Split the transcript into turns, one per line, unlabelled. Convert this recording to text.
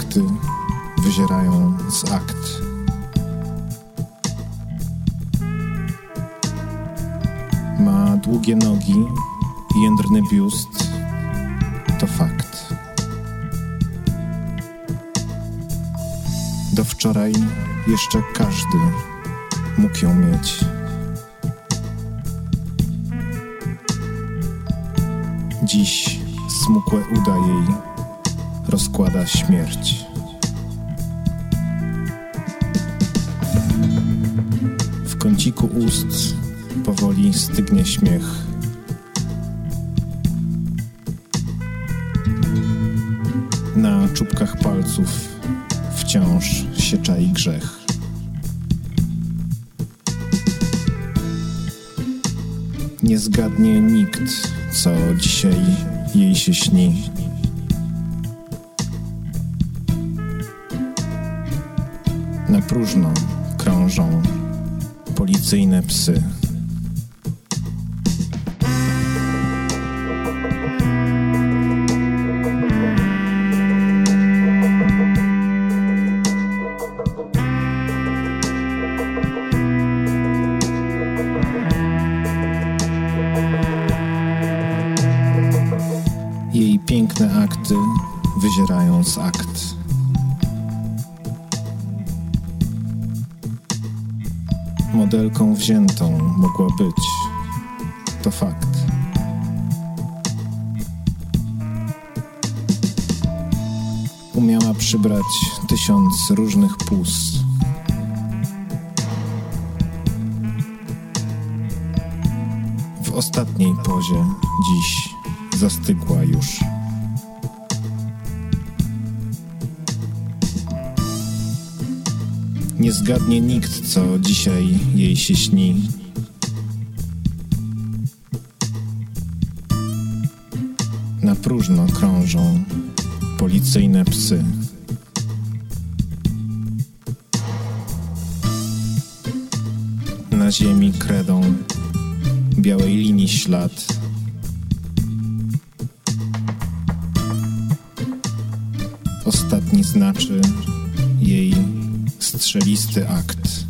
akty wyzierają z akt. Ma długie nogi jędrny biust. To fakt. Do wczoraj jeszcze każdy mógł ją mieć. Dziś smukłe uda jej rozkłada śmierć. W kąciku ust powoli stygnie śmiech. Na czubkach palców wciąż się czai grzech. Nie zgadnie nikt, co dzisiaj jej się śni. Na próżno krążą policyjne psy. Jej piękne akty wyzierają z akt. Modelką wziętą mogła być. To fakt. Umiała przybrać tysiąc różnych pus. W ostatniej pozie dziś zastygła już. Nie zgadnie nikt, co dzisiaj jej się śni. Na próżno krążą policyjne psy. Na ziemi kredą białej linii ślad. Ostatni znaczy jej strzelisty akt.